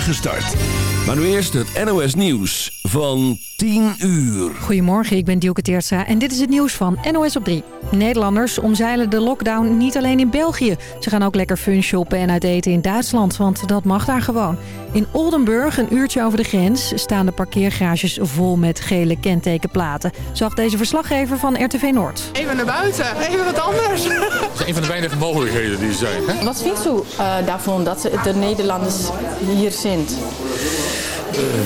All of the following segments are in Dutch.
start. Maar nu eerst het NOS Nieuws van 10 uur. Goedemorgen, ik ben Dielke Teertstra en dit is het nieuws van NOS op 3. Nederlanders omzeilen de lockdown niet alleen in België. Ze gaan ook lekker fun shoppen en uit eten in Duitsland, want dat mag daar gewoon. In Oldenburg, een uurtje over de grens, staan de parkeergarages vol met gele kentekenplaten. Zag deze verslaggever van RTV Noord. Even naar buiten, even wat anders. Dat is een van de weinige mogelijkheden die er zijn. Hè? Wat vindt u uh, daarvan dat de Nederlanders hier zijn?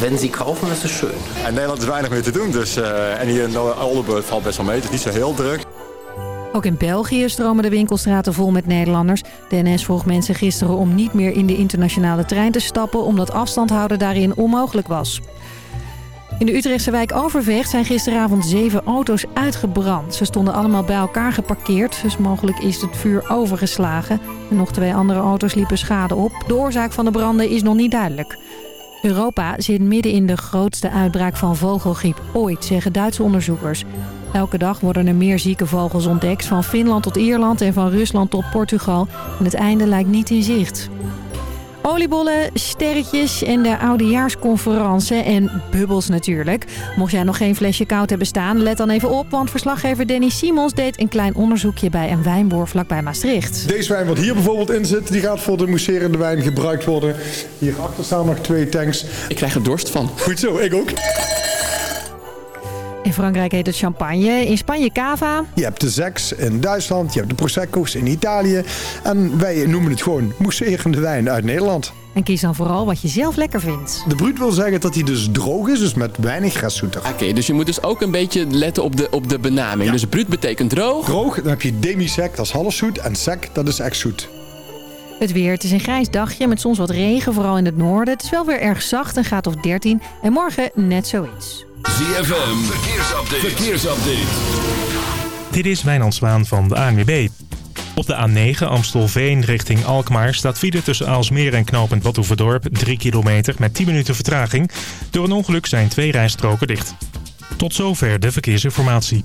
wenn sie kaufen, is het schön. In Nederland is weinig meer te doen, dus, uh, en hier in Oldenburg valt best wel mee. Het is niet zo heel druk. Ook in België stromen de winkelstraten vol met Nederlanders. De NS vroeg mensen gisteren om niet meer in de internationale trein te stappen... omdat afstand houden daarin onmogelijk was. In de Utrechtse wijk Overvecht zijn gisteravond zeven auto's uitgebrand. Ze stonden allemaal bij elkaar geparkeerd, dus mogelijk is het vuur overgeslagen. En nog twee andere auto's liepen schade op. De oorzaak van de branden is nog niet duidelijk. Europa zit midden in de grootste uitbraak van vogelgriep ooit, zeggen Duitse onderzoekers. Elke dag worden er meer zieke vogels ontdekt, van Finland tot Ierland en van Rusland tot Portugal. En het einde lijkt niet in zicht. Oliebollen, sterretjes en de oudejaarsconferentie en bubbels natuurlijk. Mocht jij nog geen flesje koud hebben staan, let dan even op... want verslaggever Danny Simons deed een klein onderzoekje bij een wijnboer vlakbij Maastricht. Deze wijn wat hier bijvoorbeeld in zit, die gaat voor de mousserende wijn gebruikt worden. Hierachter staan nog twee tanks. Ik krijg er dorst van. Goed zo, ik ook. In Frankrijk heet het champagne, in Spanje cava. Je hebt de Zeks in Duitsland, je hebt de Prosecco's in Italië. En wij noemen het gewoon mousserende wijn uit Nederland. En kies dan vooral wat je zelf lekker vindt. De bruut wil zeggen dat hij dus droog is, dus met weinig graszoeter. Oké, dus je moet dus ook een beetje letten op de, op de benaming. Ja. Dus bruut betekent droog. Droog, dan heb je demi-sec, dat is half zoet. En sec, dat is echt zoet. Het weer, het is een grijs dagje met soms wat regen, vooral in het noorden. Het is wel weer erg zacht, een graad of 13. En morgen net zoiets. ZFM, verkeersupdate. verkeersupdate. Dit is Wijnand Zwaan van de ANWB. Op de A9 Amstelveen richting Alkmaar staat file tussen Aalsmeer en knooppunt Badhoevedorp 3 kilometer met 10 minuten vertraging. Door een ongeluk zijn twee rijstroken dicht. Tot zover de verkeersinformatie.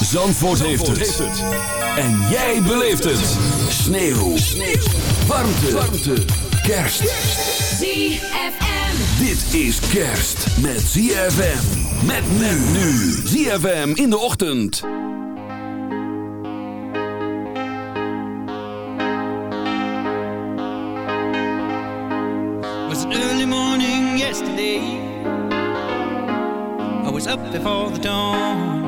Zandvoort, heeft, het. En jij beleeft het. Sneeuw. Sneeuw. Warmte. Warmte. Kerst. ZFM. Dit is kerst met ZFM. Met men nu. ZFM in de ochtend. was an early morning yesterday. I was up before the dawn.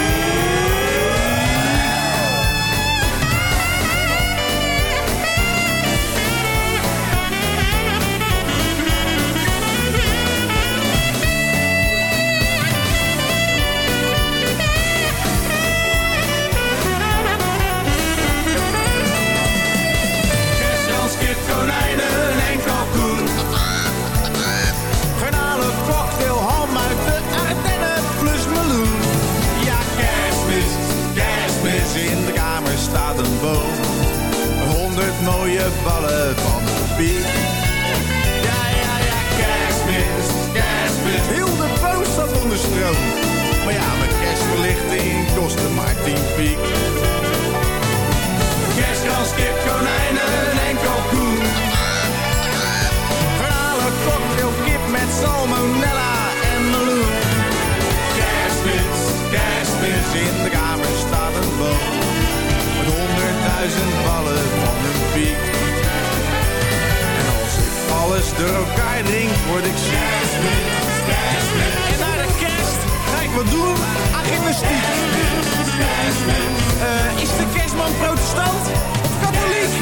je ballen van de piek. Ja, ja, ja, kerstmis, kerstmis. Heel de poos zat onder stroom. Maar ja, mijn kerstverlichting kostte maar tien piek. Kerstkans, kip door elkaar drinkt, word ik kerstmis. En naar de kerst ga ik wat doen aan gymnastiek. Uh, eh, is de kerstman protestant of katholiek?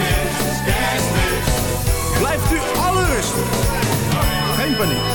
Blijft u alle rustig. Geen paniek.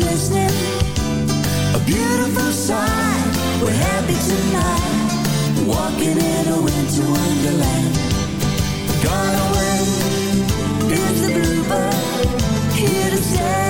listening. A beautiful sight. We're happy tonight. Walking in a winter wonderland. Gone away is the bluebird. Here to stay.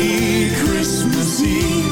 Christmas Eve.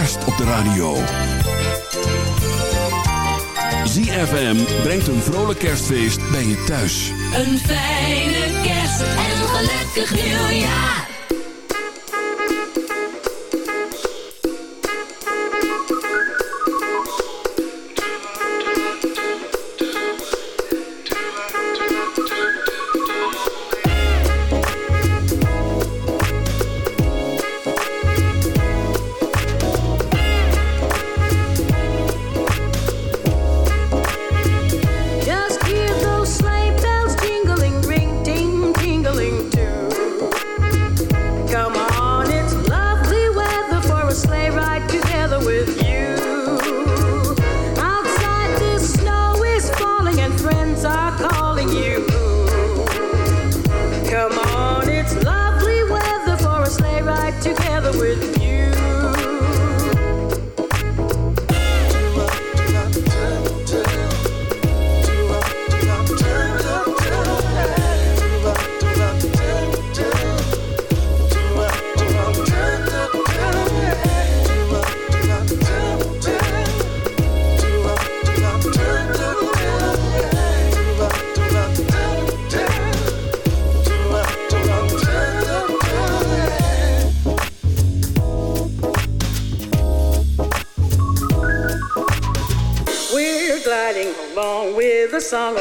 kerst op de radio. ZFM brengt een vrolijk kerstfeest bij je thuis. song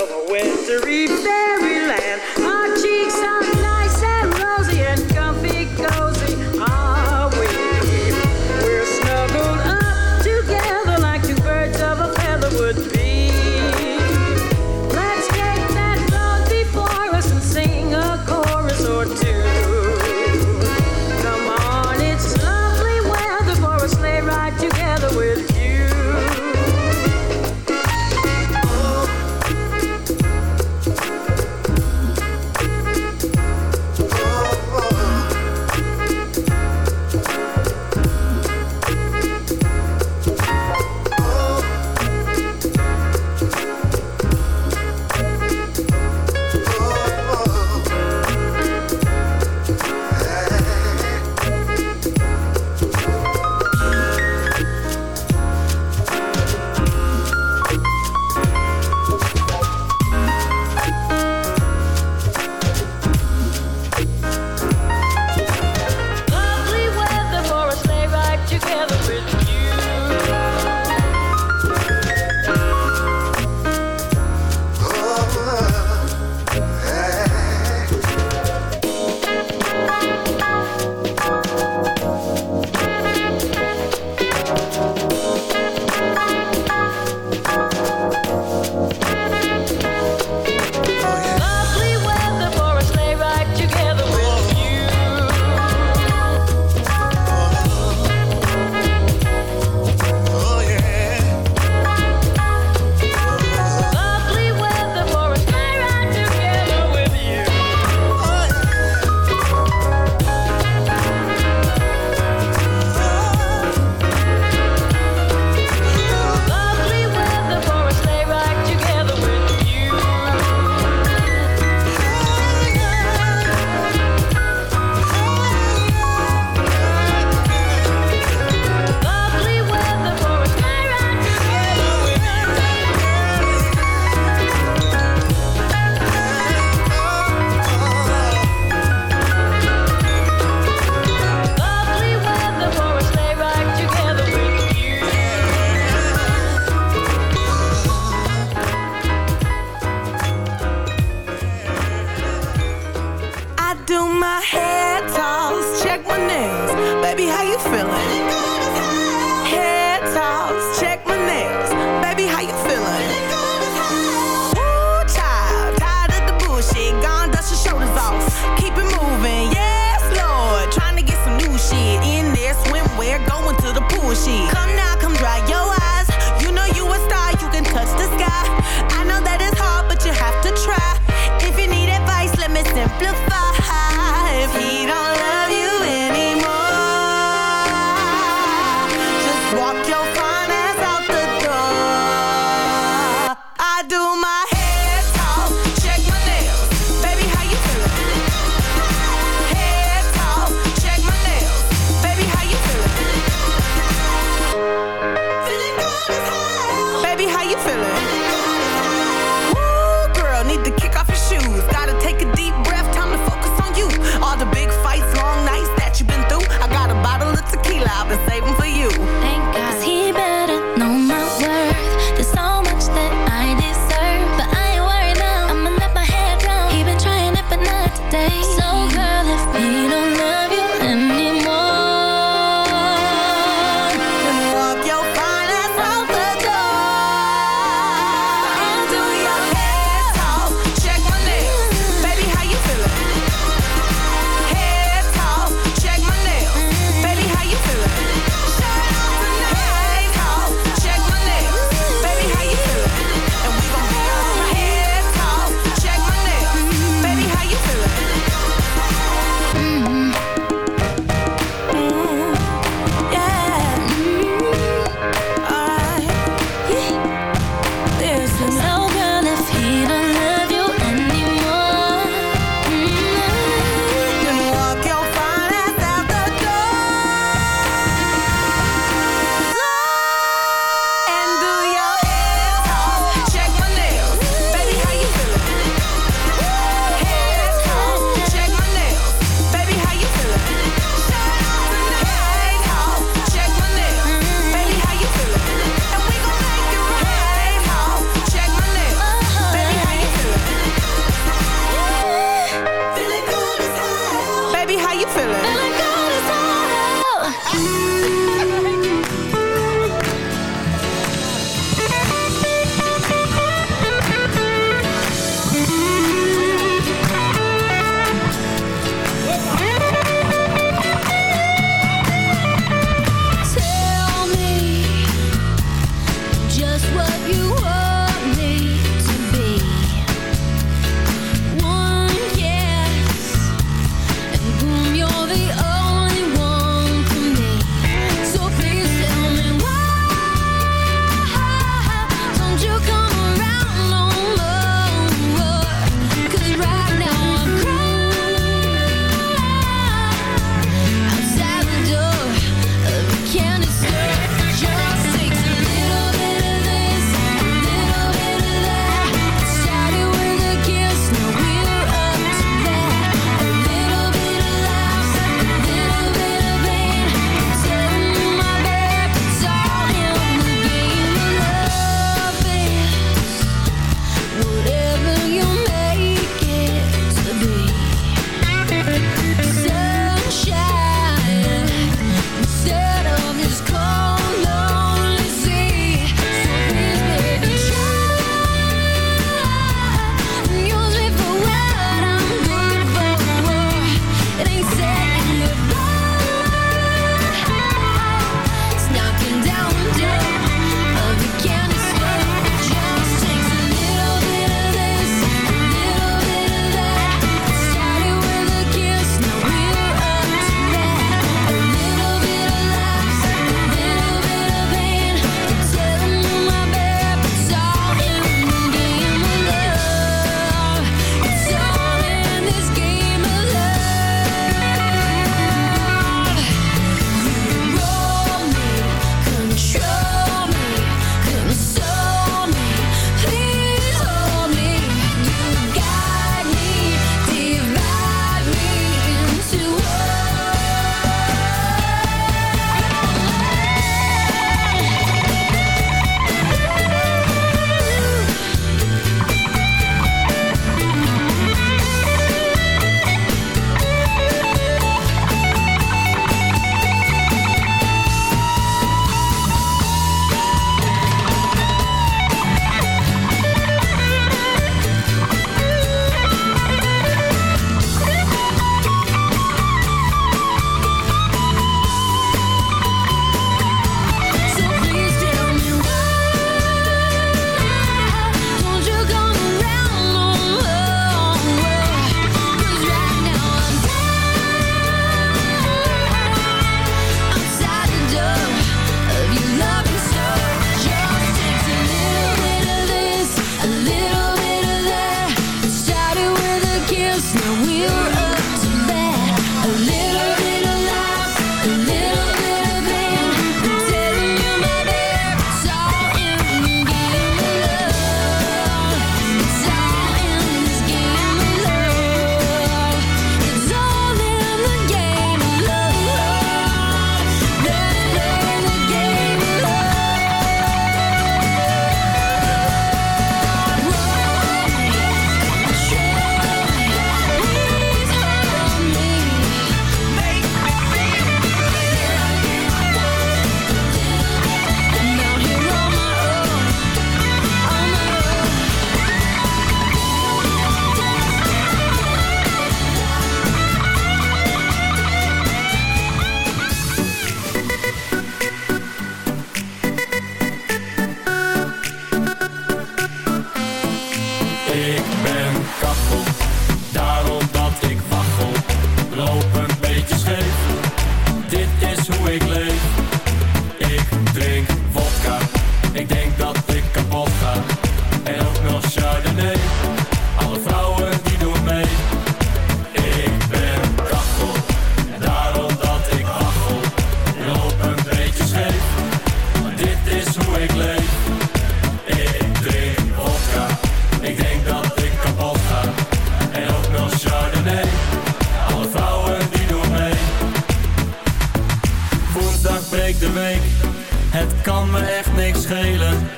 schelen.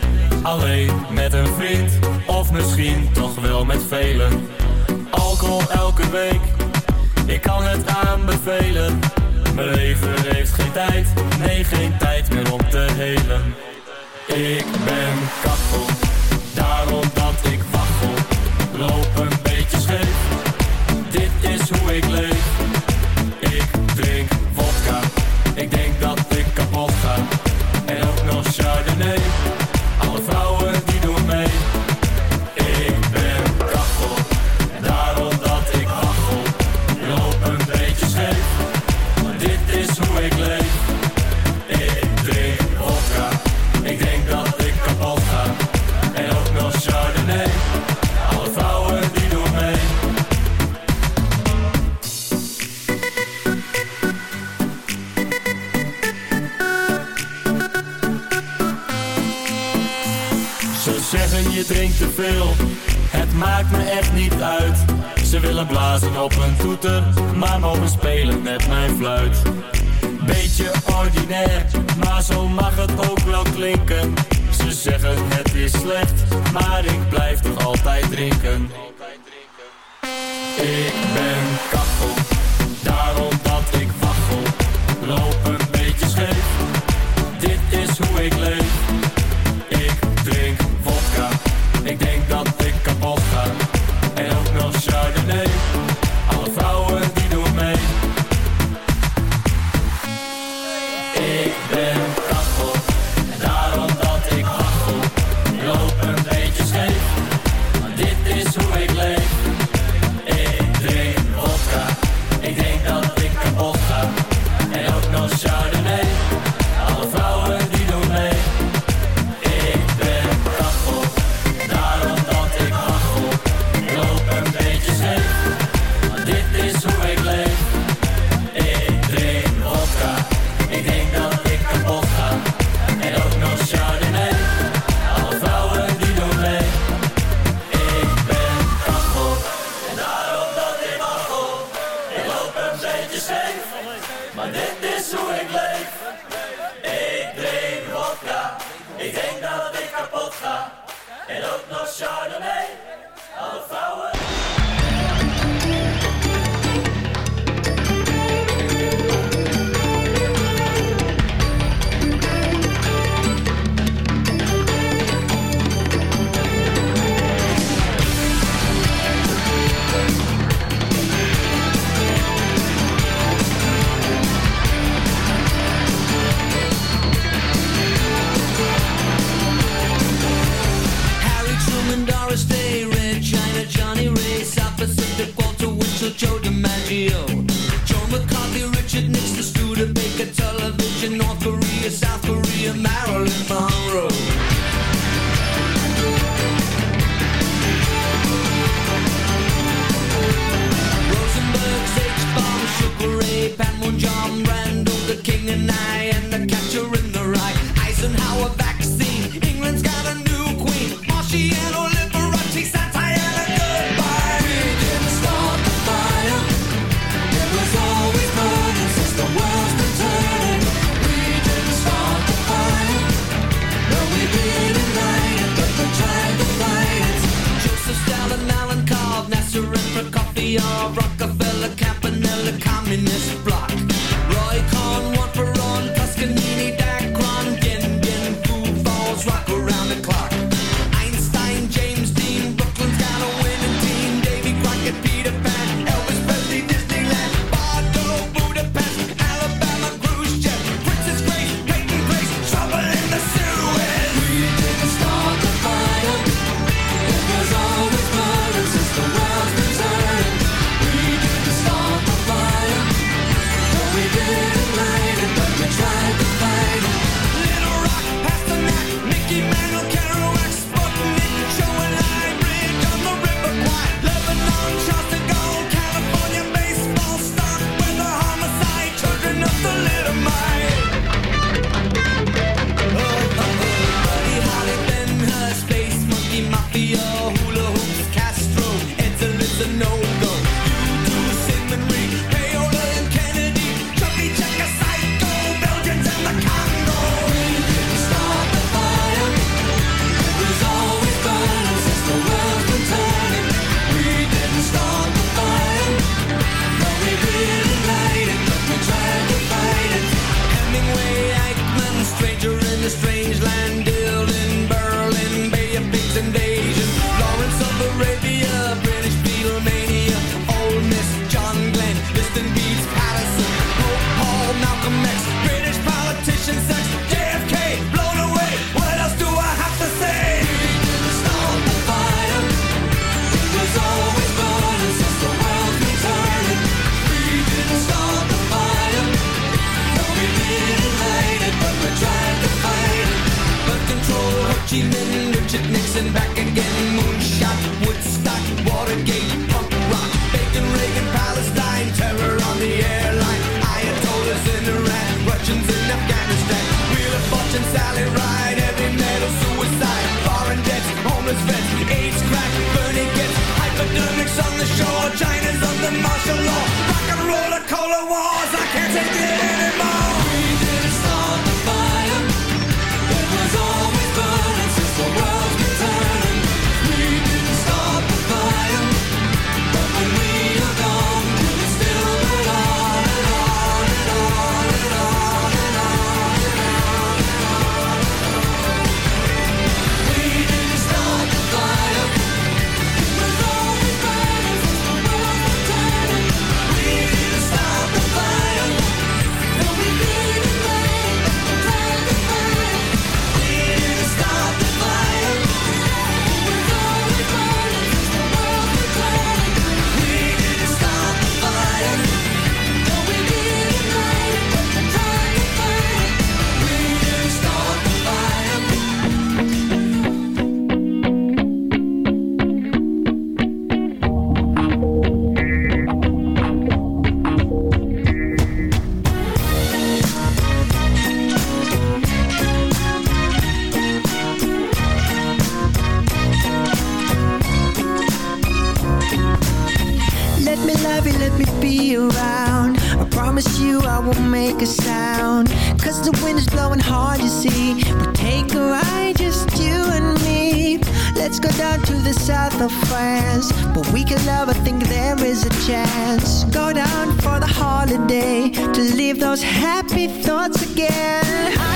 Alleen met een vriend Of misschien toch wel met velen. Alcohol elke week Ik kan het aanbevelen. Mijn leven heeft geen tijd Nee, geen tijd meer om te helen. Ik ben kachel Daarom dat ik wachtel. Loop een beetje scheef Dit is hoe ik leef. Het maakt me echt niet uit. Ze willen blazen op hun toeter Maar mogen spelen met mijn fluit. Beetje ordinair Maar zo mag het ook wel klinken. Ze zeggen het is slecht Maar ik blijf toch altijd drinken. Ik ben happiness fly. Let's go down to the south of France. But we can love, I think there is a chance. Go down for the holiday to leave those happy thoughts again.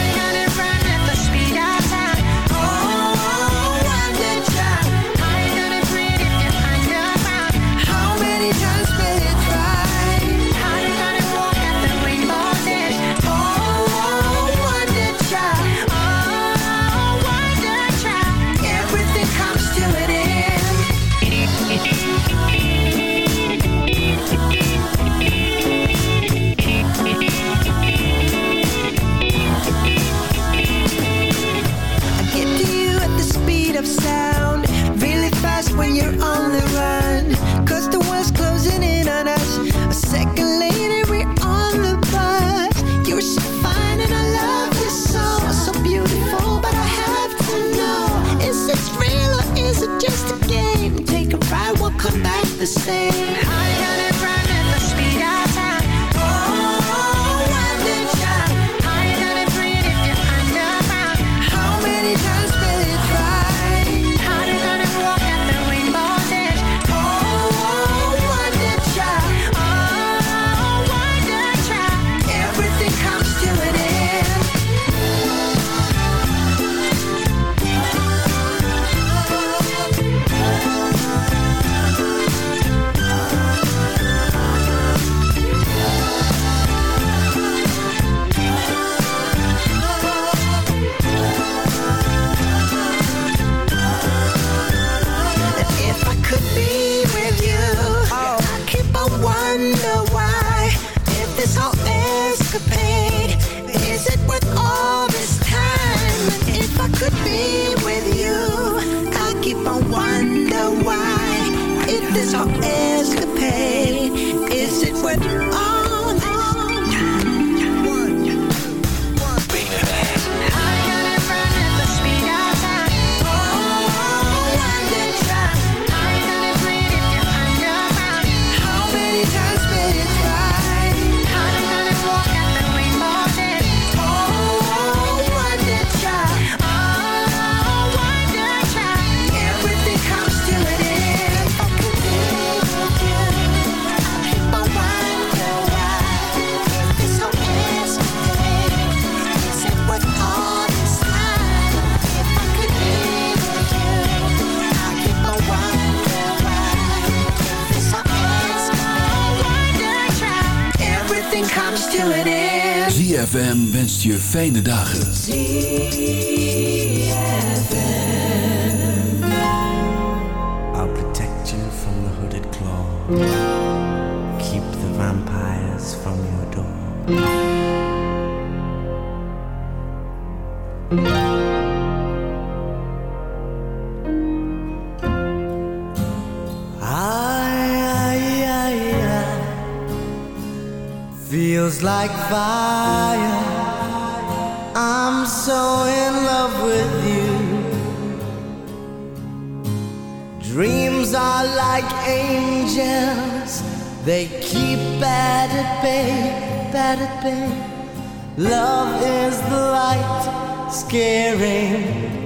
je fijne dagen.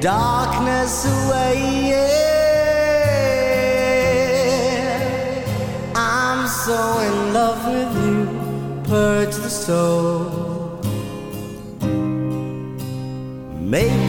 darkness away. Yeah. I'm so in love with you, purge the soul. Make